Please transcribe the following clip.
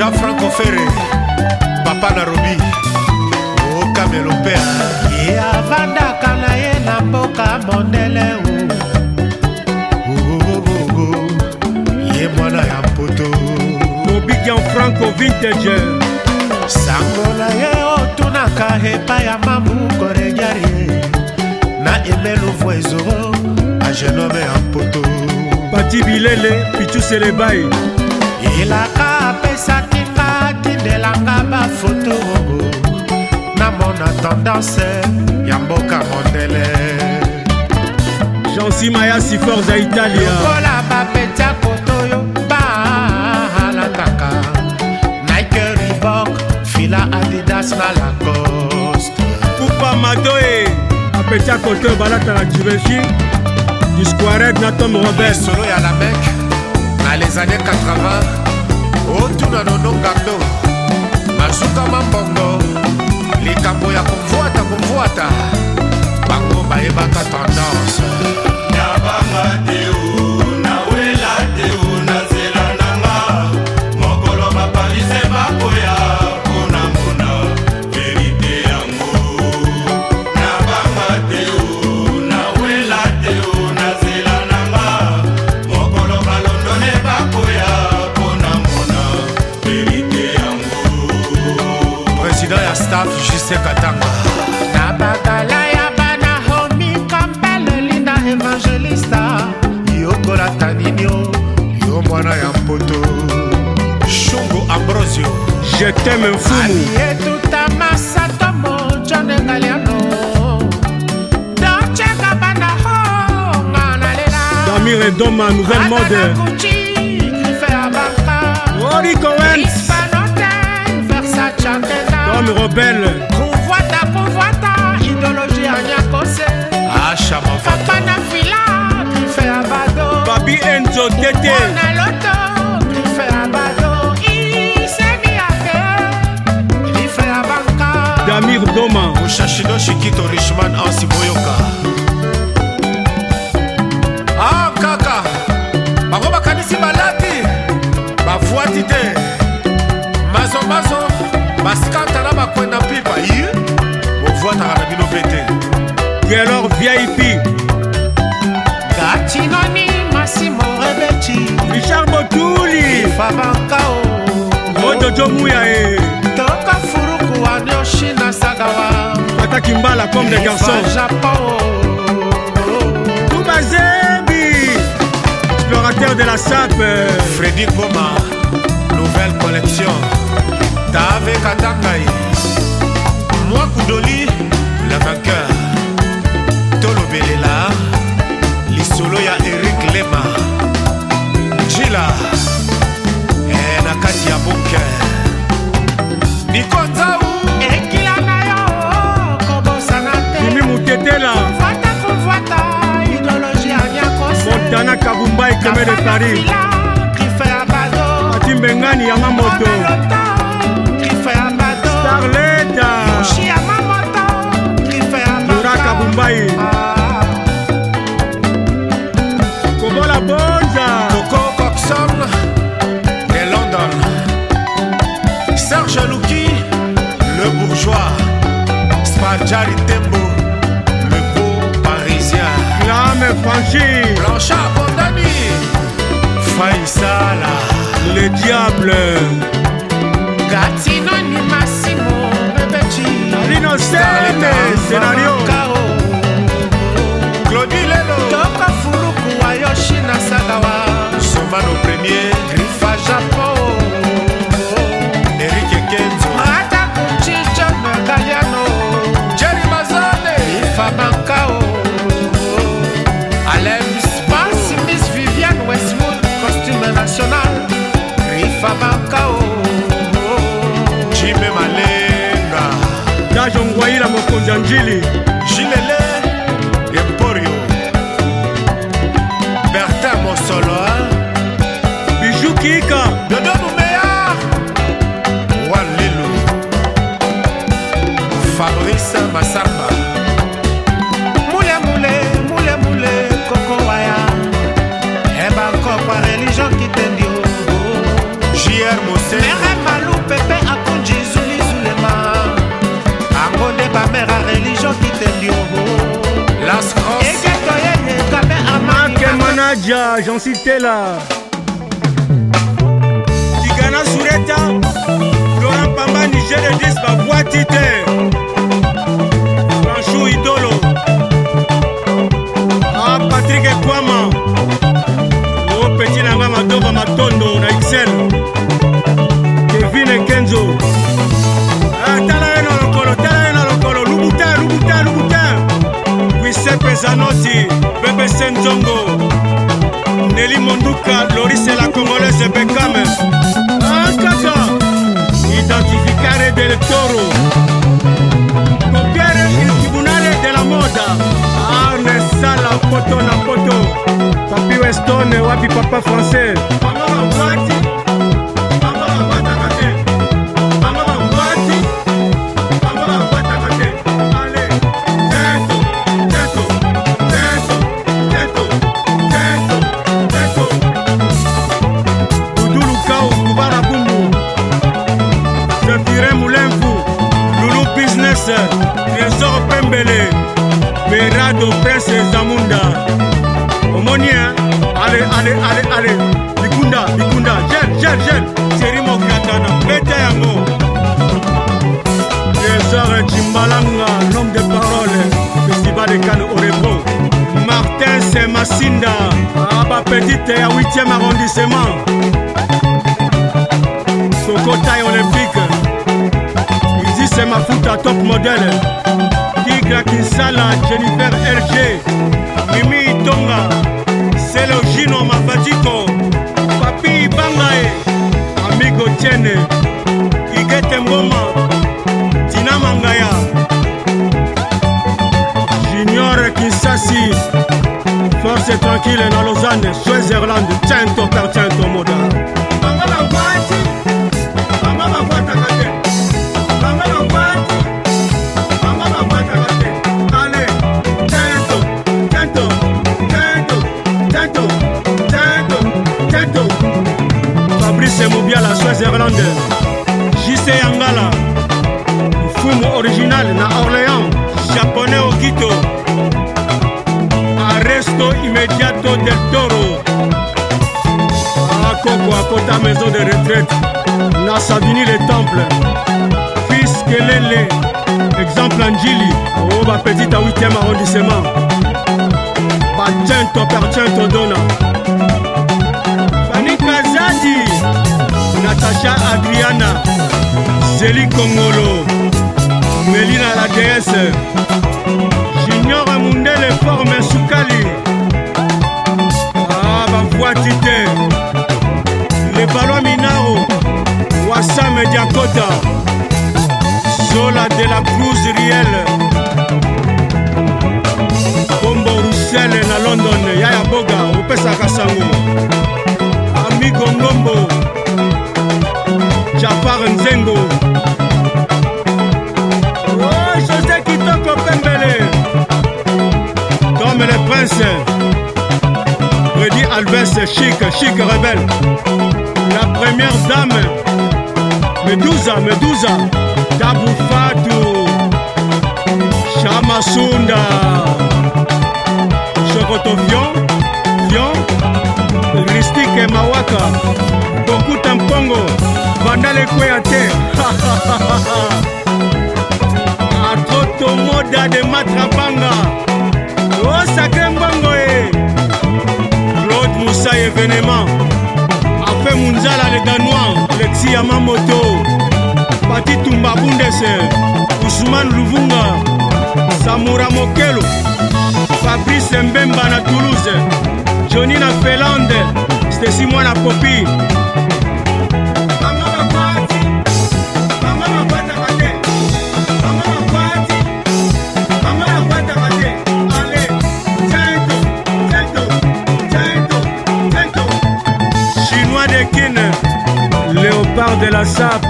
jean-franco fere papa narobi okamelo mpea ye avandaka na ye na mboka mondele oh, oh, oh, ye mwana ya mpoto mobigian franco vintage sango na ye otunaka epai ya mamukorejarie na emeluvo ezoro agenome ya mpoto pati bilele pitu selebai elaka apesaki balandelanga bafoto namona tendance ya mboka mondele jansima ya siforza italia lokola bapetya kotoyo bahalataka nike ribok fila adidas na lacoste kupa madoe eh. bapetya kotoyo balata na juveshi disquarek na tom robert solo ya lamek na les années 80 otuna nonongamdo basuka mambongo likambo ya kovwata kovwata bango bayebaka tendance patrice katanga na bakala ya bana homi kampele linda evangelista yokolata ninio yo mwana ya mpoto shungu ambrosio jeteme mfumu yetuta masatomo jonengaliano dorceka bana ho nga nalela damir edoma nouvelle mode Rory Cohen Comme rebelle VIP gatinoni masimo rebeti richard botuli fabankao ojojo muya e toka furuku anioshi na sagawa ataki mbala comme de garçon japon tubazebi explorateur de la sape frédéric boma nouvelle collection tave katakai moi kudoli le vainqueur kobelela lisolo ya erik lema jila e na kati ya bunker nikotau ekila na yo kobosana temi motetela ata kovwata idologi anyakosmotana kabumba ekeme de paris atimbengani yanga moto starleta yoraka bumbai Jari Tembo, le beau parisien. L'âme Panchi, Blanchard Condani, Faïsala, le diable. Gatinoni Massimo, Bebechi, L'innocente, scénario. Claudie Lelo, Toka Furuku, Ayoshi Nasagawa, Somano Premier, Griffa Japon. waila mokonzi ya njili Nadia, j'en citais là. Tigana Sureta, Laurent Pamba, Niger et 10, ma voix titre. Franchou Idolo. Ah, Patrick Ekwama. Oh, petit Nanga Madova Matondo, na Excel. Kevin Kenzo. Ah, tala eno lokolo, tala eno lokolo. Lubutin, Lubutin, Lubutin. Giuseppe Zanotti, Bebe Senzongo. neli monduka lorise la congolaise bekame ah, kaka identificare del toro copiere il tribunale de la moda arne ah, sala poto na poto papi westone wapi papa français masinda bapetite ya 8e arrondissement sokotai olympique izise mafuta top modele tigra kinsala jennifer rg mimi itonga selogino mafadiko papi bangae amigo tiene igete ngoma tina mangaya junior kinsasi force tranquille na lausanne switzerland cento per cento moda Alberto Imediato del Toro à Coco, à Kota Maison de Retraite, Nassavini les Temples, Fils Kelele, Exemple Angili, oh ma petite à 8e arrondissement, Patiento, Pertiento Dona, Fanny Kazadi, Natacha Adriana, Zélie Kongolo, Melina la déesse, Junior Mundele Forme Soukali, pati te lebalwa minaro wasame diakota zola de la cruz riel kombo rusele na london yaya boga opesaka sango amigo ngombo jafar nzengo oh, josé kitoko pembele tome le prince Alves chic, chic rebelle. La première dame, Medusa, Medusa, Taboufatou, Chamasunda, Chocoto Fion, Fion, Ristique Mawaka, Kokuta Mkongo, Vandale Kouéate, Atroto Moda de Matrapanga, Oh Sacré Mbongo. événement afe munzala le danois lexi yamamoto pati tumba bundese usman luvunga samura mokelo fabrice mbemba na toulouse joni na felande stesi mwana popi up?